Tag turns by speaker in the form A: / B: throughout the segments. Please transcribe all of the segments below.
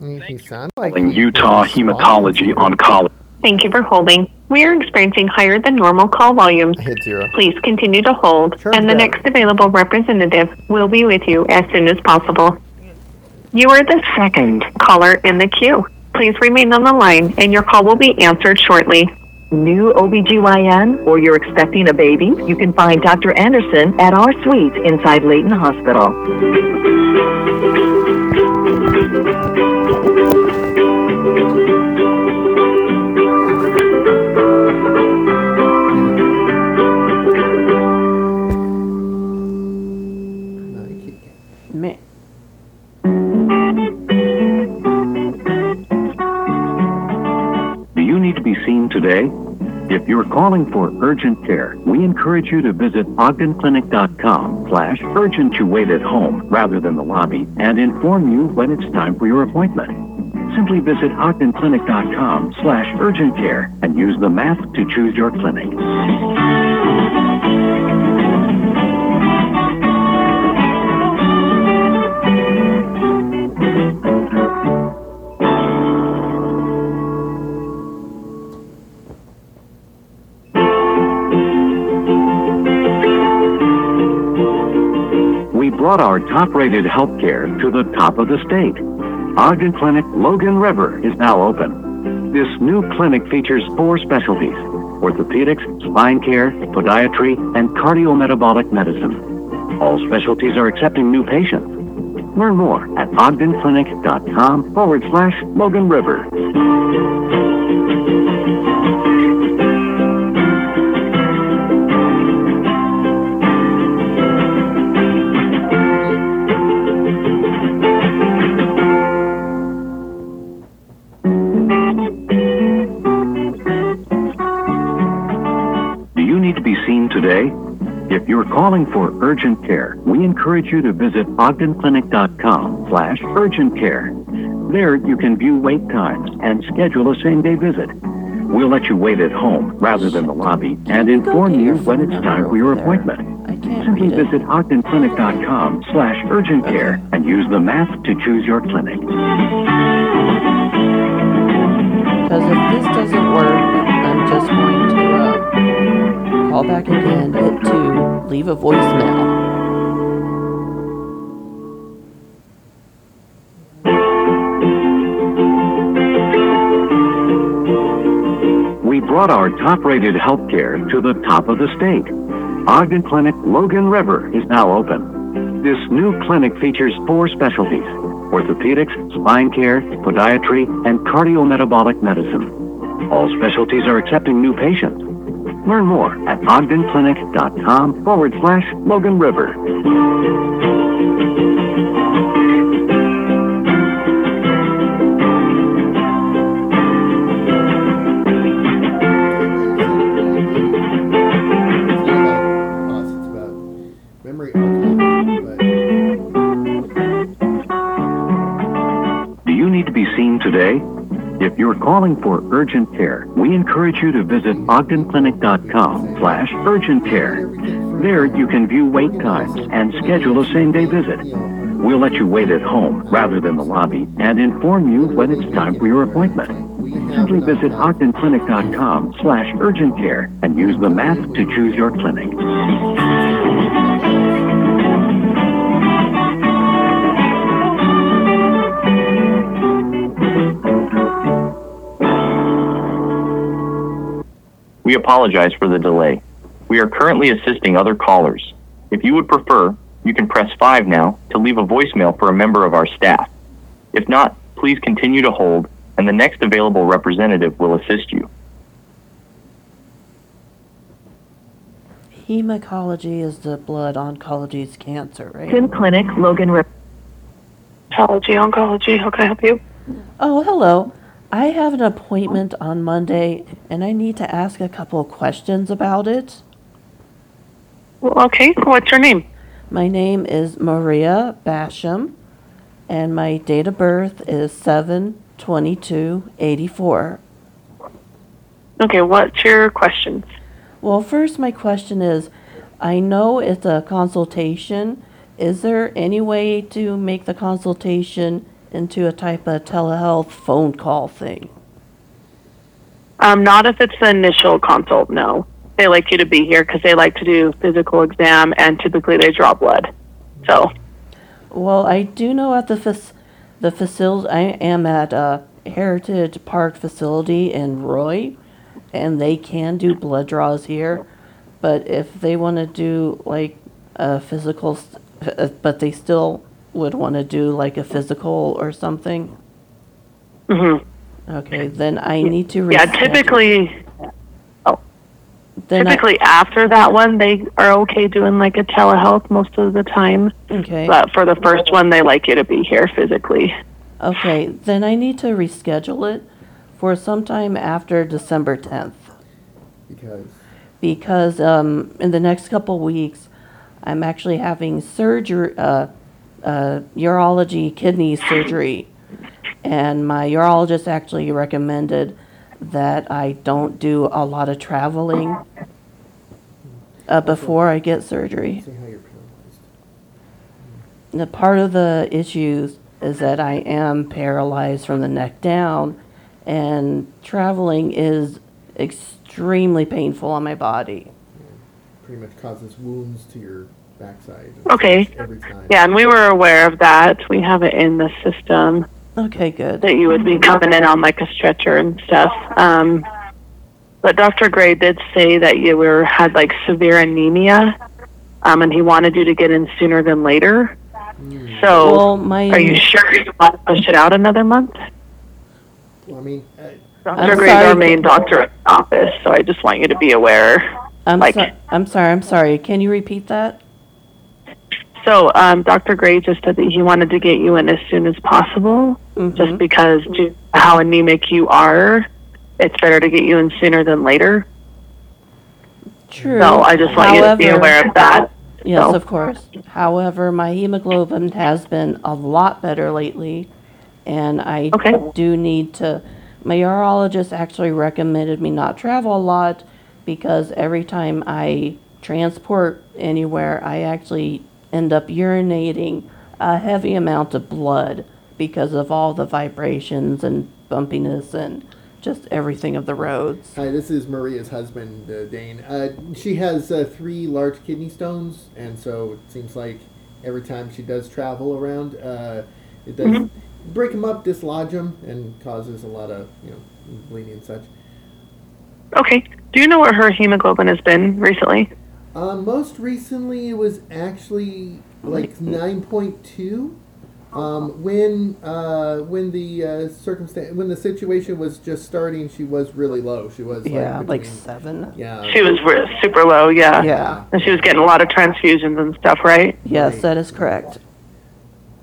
A: He sounded like
B: in Utah Hematology. Oncology.
C: Thank you for holding. We are experiencing higher than normal call volumes.
A: I hit zero.
C: Please continue to hold,
A: Sure,
C: and the
A: got
C: next available representative will be with you as soon as possible. You are the second caller in the queue. Please remain on the line, and your call will be answered shortly.
D: New OBGYN or you're expecting a baby, you can find Dr. Anderson at our suite inside Layton Hospital.
B: Calling for urgent care, we encourage you to visit ogdenclinic.com slash urgent to wait at home rather than the lobby and inform you when it's time for your appointment. Simply visit ogdenclinic.com slash urgent care and use the map to choose your clinic. Brought top-rated healthcare to the top of the state. Ogden Clinic Logan River is now open. This new clinic features four specialties: orthopedics, spine care, podiatry, and cardiometabolic medicine. All specialties are accepting new patients. Learn more at ogdenclinic.com forward slash Logan River. Calling for urgent care, we encourage you to visit ogdenclinic.com slash urgent care. There you can view wait times and schedule a same-day visit. We'll let you wait at home rather than the lobby and
E: Can you go
B: inform you when it's time for your appointment. Simply visit ogdenclinic.com slash urgent care and use the map to choose your clinic.
E: Because if this doesn't work, I'm just going to call back again, hit two, leave a voicemail.
B: We brought our top-rated healthcare to the top of the state. Ogden Clinic Logan River is now open. This new clinic features four specialties: orthopedics, spine care, podiatry, and cardiometabolic medicine. All specialties are accepting new patients. Learn more at ogdenclinic.com forward slash Logan River. Calling for urgent care, we encourage you to visit ogdenclinic.com slash urgent care. There you can view wait times and schedule a same-day visit. We'll let you wait at home rather than the lobby and inform you when it's time for your appointment. Simply visit ogdenclinic.com slash urgent care and use the map to choose your clinic.
F: We apologize for the delay. We are currently assisting other callers. If you would prefer, you can press 5 now to leave a voicemail for a member of our staff. If not, please continue to hold, and the next available representative will assist you.
E: Hematology is the blood, oncology is cancer, right?
D: Tim Clinic, Logan River.
C: Oncology, oncology. How can I help you?
E: Oh, hello. I have an appointment on Monday, and I need to ask a couple of questions about it.
C: Well, okay. What's your name?
E: My name is Maria Basham, and my date of birth is 7 22
C: Okay. What's your questions?
E: Well, first, my question is I know it's a consultation. Is there any way to make the consultation into a type of telehealth phone call thing?
C: Um, not if it's the initial consult. No, they like you to be here because they like to do physical exam and typically they draw blood. So
E: Well, I do know at the fac- the facility I am at a Heritage Park facility in Roy, and they can do blood draws here. But if they want to do like a physical, st- uh, but they still would want to do like a physical or something.
C: mhm.
E: Okay, then I need to.
C: yeah,
E: reschedule.
C: typically
E: Then I-
C: typically after that one they are okay doing like a telehealth most of the time.
E: okay.
C: But for the first one, they like you to be here physically.
E: Okay, then I need to reschedule it for sometime after December 10th
A: Because
E: because um, in the next couple weeks I'm actually having surgery, uh, uh, urology kidney surgery, and my urologist actually recommended that I don't do a lot of traveling uh, before I get surgery.
A: see how you're paralyzed.
E: The part of the issues is that I am paralyzed from the neck down, and traveling is extremely painful on my body.
A: Pretty much causes wounds to your backside.
C: Okay.
A: Every time.
C: Yeah, and we were aware of that. We have it in the system
E: Okay, good.
C: that you would be coming in on like a stretcher and stuff. Um, but Dr. Gray did say that you were had like severe anemia, um, and he wanted you to get in sooner than later. So,
E: Well, my
C: are you sure you want to push it out another month?
A: Well, I mean, uh,
C: Dr.
E: I'm
C: Gray's our
E: sorry.
C: main doctor at the office, so I just want you to be aware.
E: I'm
C: like-
E: so, I'm sorry. I'm sorry. Can you repeat that?
C: So, um, Dr. Gray just said that he wanted to get you in as soon as possible, just
E: Mhm.
C: because due to how anemic you are, it's better to get you in sooner than later.
E: True.
C: So, I just want you to be
E: However-
C: aware of that.
E: Yes,
C: So-
E: of course. However, my hemoglobin has been a lot better lately, and I
C: Okay.
E: do need to. My urologist actually recommended me not travel a lot because every time I transport anywhere, I actually end up urinating a heavy amount of blood because of all the vibrations and bumpiness and just everything of the roads.
A: Hi, this is Maria's husband, uh, Dane. Uh, she has uh, three large kidney stones, and so it seems like every time she does travel around, uh, it does break them up, dislodge them, and causes a lot of you know bleeding and such.
C: Okay. Do you know what her hemoglobin has been recently?
A: Uh, most recently, it was actually like nine point two. Um, when uh, when the uh, circumstance when the situation was just starting, she was really low. She was
E: Yeah,
A: like,
E: like seven.
A: yeah
C: She was re- super low, yeah.
E: Yeah.
C: And she was getting a lot of transfusions and stuff, right?
E: Yes,
A: Right.
E: that is correct.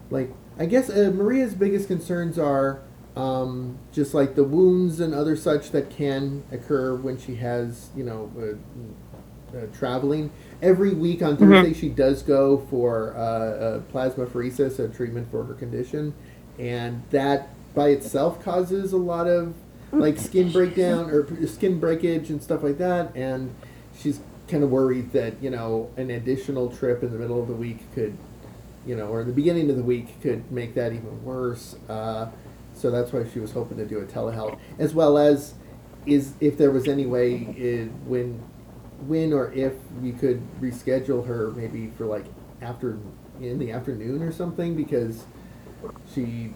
A: like I guess uh, Maria's biggest concerns are um, just like the wounds and other such that can occur when she has you know uh, uh, traveling. Every week on Thursday, she does go for uh, uh, plasmapheresis, a treatment for her condition, and that by itself causes a lot of like skin breakdown or skin breakage and stuff like that. And she's kind of worried that you know an additional trip in the middle of the week could you know, or the beginning of the week could make that even worse. Uh, so that's why she was hoping to do a telehealth, as well as is if there was any way it, when, when or if we could reschedule her maybe for like after in the afternoon or something because she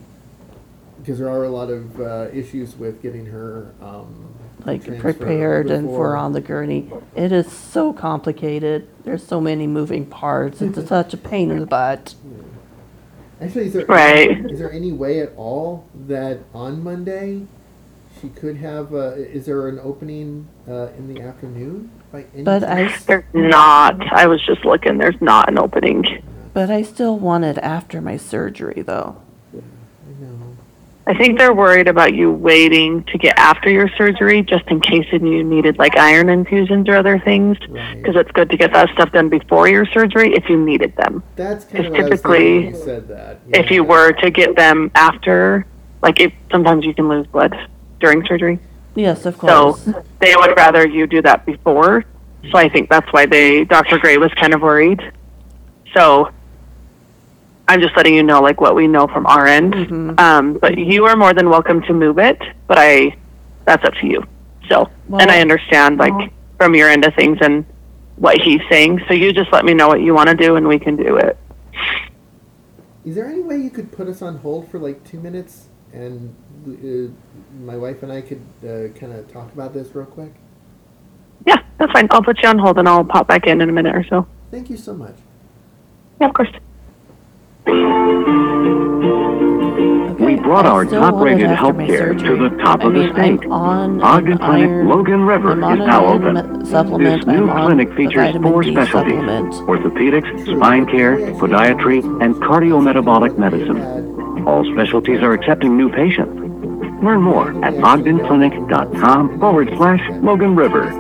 A: because there are a lot of uh, issues with getting her um,
E: like
A: transfer
E: prepared and
A: before-
E: for on the gurney. It is so complicated. There's so many moving parts. It's such a pain in the butt.
A: Actually, is there
C: Right.
A: is there any way at all that on Monday she could have? Uh, is there an opening uh, in the afternoon by any
E: But
A: chance?
E: I, s-
C: There's not. I was just looking. There's not an opening.
E: but I still want it after my surgery, though.
A: I.
C: I think they're worried about you waiting to get after your surgery just in case you needed like iron infusions or other things.
A: Right.
C: Because it's good to get that stuff done before your surgery if you needed them.
A: That's kind of
C: Because
A: what I was thinking
C: typically,
A: when you said that.
C: If you were to get them after, like if sometimes you can lose blood during surgery.
E: Yes, of course.
C: So they would rather you do that before. So I think that's why they, Dr. Gray was kind of worried. So I'm just letting you know like what we know from our end.
E: Mhm.
C: Um, but you are more than welcome to move it, but I that's up to you. So, and I understand like from your end of things and what he's saying. So you just let me know what you want to do and we can do it.
D: Is there any way you could put us on hold for like two minutes and uh, my wife and I could uh, kind of talk about this real quick?
C: Yeah, that's fine. I'll put you on hold and I'll pop back in in a minute or so.
D: Thank you so much.
C: Yeah, of course.
B: We brought
E: I
B: our
E: still
B: top-rated
E: after my
B: healthcare to the top
E: I
B: of the state.
E: I'm on
B: Ogden Clinic
E: iron,
B: Logan River is now open.
E: supplement.
B: This new
E: I'm
B: clinic features four
E: D
B: specialties
E: supplement.
B: orthopedics, spine care, podiatry, and cardiometabolic medicine. All specialties are accepting new patients. Learn more at ogdenclinic.com forward slash Logan River.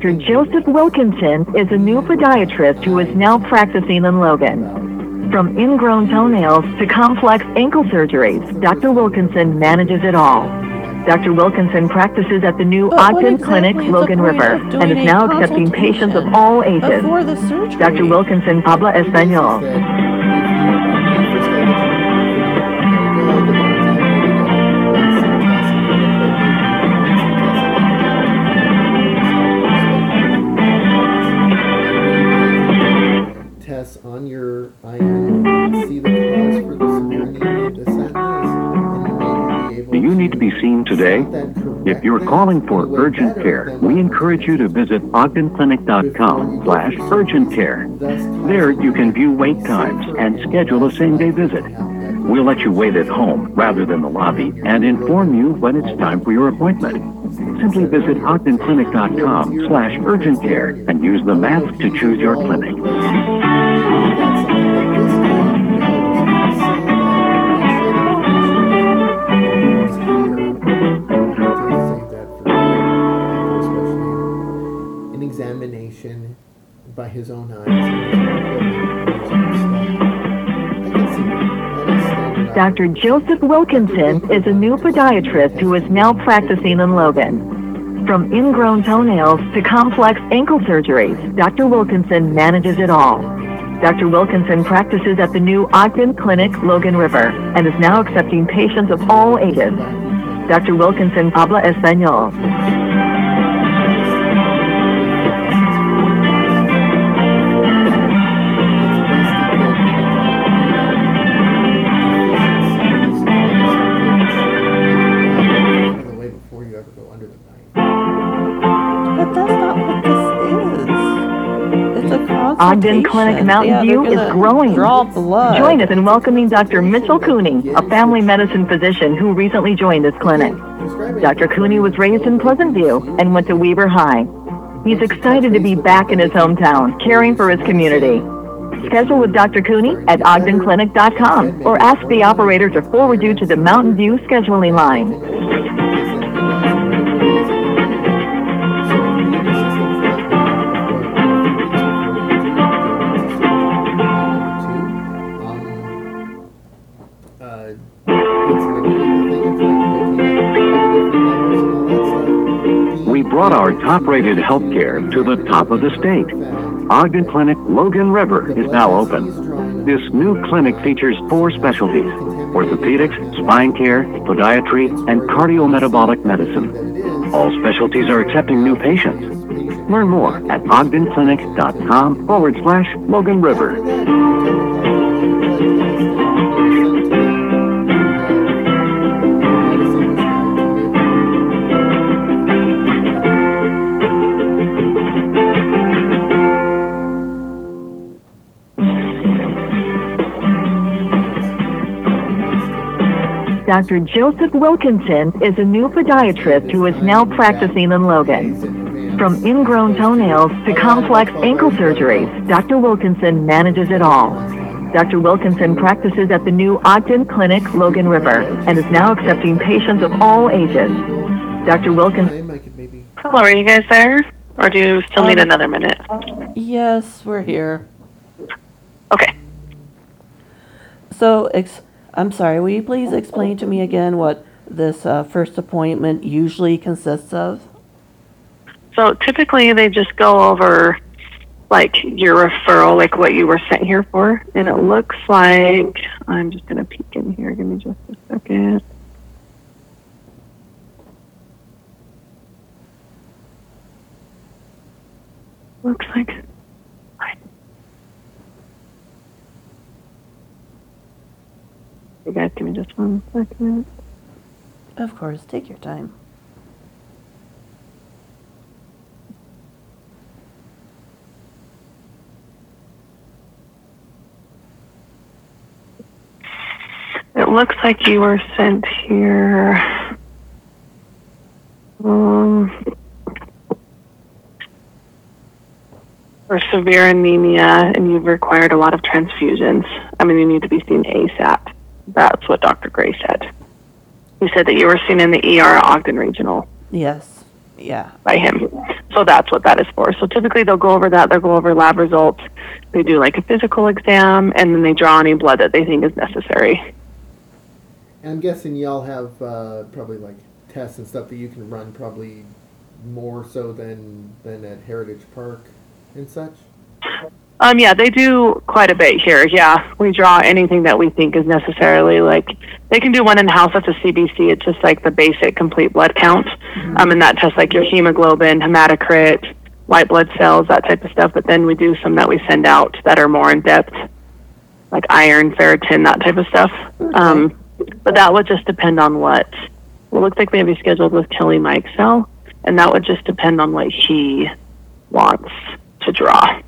A: Dr. Joseph Wilkinson is a new podiatrist who is now practicing in Logan. From ingrown toenails to complex ankle surgeries, Dr. Wilkinson manages it all. Dr. Wilkinson practices at the new
E: But
A: Ogden
E: exactly
A: Clinic, Logan River, and is now accepting patients of all ages.
E: Before the surgery.
A: Dr. Wilkinson habla español.
B: You're calling for urgent care, we encourage you to visit ogdenclinic.com slash urgent care. There you can view wait times and schedule a same-day visit. We'll let you wait at home rather than the lobby and inform you when it's time for your appointment. Simply visit ogdenclinic.com slash urgent care and use the map to choose your clinic.
D: By his own eyes.
A: Dr. Joseph Wilkinson is a new podiatrist who is now practicing in Logan. From ingrown toenails to complex ankle surgeries, Dr. Wilkinson manages it all. Dr. Wilkinson practices at the new Ogden Clinic, Logan River, and is now accepting patients of all ages. Dr. Wilkinson habla español. Ogden Clinic Mountain
E: yeah,
A: View is growing. Join us in welcoming Dr. Mitchell Cooney, a family medicine physician who recently joined this clinic. Dr. Cooney was raised in Pleasant View and went to Weber High. He's excited to be back in his hometown, caring for his community. Schedule with Dr. Cooney at ogdenclinic.com or ask the operator to forward you to the Mountain View scheduling line.
B: Brought our top-rated healthcare to the top of the state. Ogden Clinic Logan River is now open. This new clinic features four specialties, orthopedics, spine care, podiatry, and cardiometabolic medicine. All specialties are accepting new patients. Learn more at ogdenclinic.com forward slash Logan River.
A: Dr. Joseph Wilkinson is a new podiatrist who is now practicing in Logan. From ingrown toenails to complex ankle surgeries, Dr. Wilkinson manages it all. Dr. Wilkinson practices at the new Ogden Clinic, Logan River, and is now accepting patients of all ages. Dr. Wilkinson
D: I
C: Hello, are you guys there? Or do you still need
E: Um,
C: another minute?
E: Yes, we're here.
C: Okay.
E: So, ex- I'm sorry, will you please explain to me again what this uh, first appointment usually consists of?
C: So typically they just go over like your referral, like what you were sent here for. And it looks like I'm just gonna peek in here. Give me just a second. Looks like you guys give me just one second.
E: Of course, take your time.
C: It looks like you were sent here. Um, for severe anemia, and you've required a lot of transfusions. I mean, you need to be seen ASAP. That's what Dr. Gray said. He said that you were seen in the ER at Ogden Regional
E: Yes, yeah.
C: by him. So that's what that is for. So typically they'll go over that. They'll go over lab results. They do like a physical exam, and then they draw any blood that they think is necessary.
A: I'm guessing y'all have uh, probably like tests and stuff that you can run probably more so than than at Heritage Park and such.
C: Um, yeah, they do quite a bit here. Yeah, we draw anything that we think is necessarily like they can do one in house. That's a CBC. It's just like the basic complete blood count, um, and that tests like your hemoglobin, hematocrit, white blood cells, that type of stuff. But then we do some that we send out that are more in depth, like iron, ferritin, that type of stuff. Um, but that would just depend on what. It looks like we have you scheduled with Kelly Mike Cell, and that would just depend on what he wants to draw.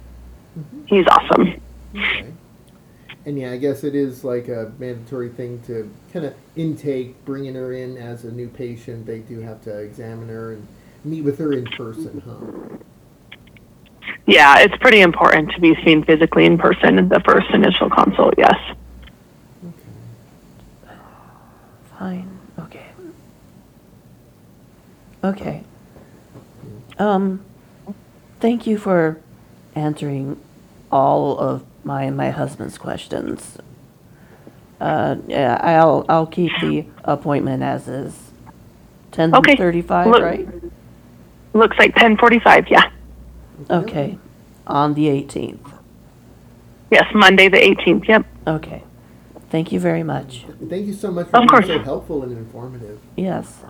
C: He's awesome.
A: Okay. And yeah, I guess it is like a mandatory thing to kind of intake, bringing her in as a new patient. They do have to examine her and meet with her in person, huh?
C: Yeah, it's pretty important to be seen physically in person in the first initial consult, yes.
A: Okay.
E: Fine, okay. Okay. Um, thank you for answering all of my my husband's questions. Uh, yeah, I'll I'll keep the appointment as is. Ten
C: Okay.
E: thirty-five,
C: Look-
E: right?
C: Looks like 1045, yeah.
E: Okay, on the eighteenth.
C: Yes, Monday the 18th, yep.
E: Okay, thank you very much.
A: Thank you so much for
C: Of
A: being
C: course.
A: so helpful and informative.
E: Yes,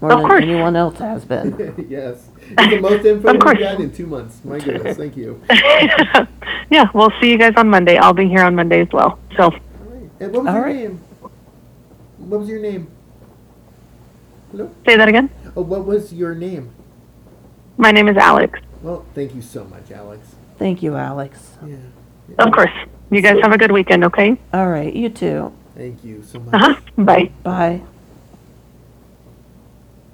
E: more
C: Of
E: than
C: course.
E: anyone else has been.
A: yes. It's the most info
C: Of
A: we've
C: course.
A: gotten in two months. My goodness, thank you.
C: yeah, we'll see you guys on Monday. I'll be here on Monday as well. So,
A: All right. And what was
E: All
A: your
E: right.
A: name? What was your name? Hello?
C: say that again.
A: Oh, what was your name?
C: My name is Alex.
A: Well, thank you so much, Alex.
E: Thank you, Alex.
A: Yeah.
C: Of course. You guys have a good weekend, okay?
E: All right, you too.
A: Thank you so much.
C: Uh huh. Bye.
E: Bye.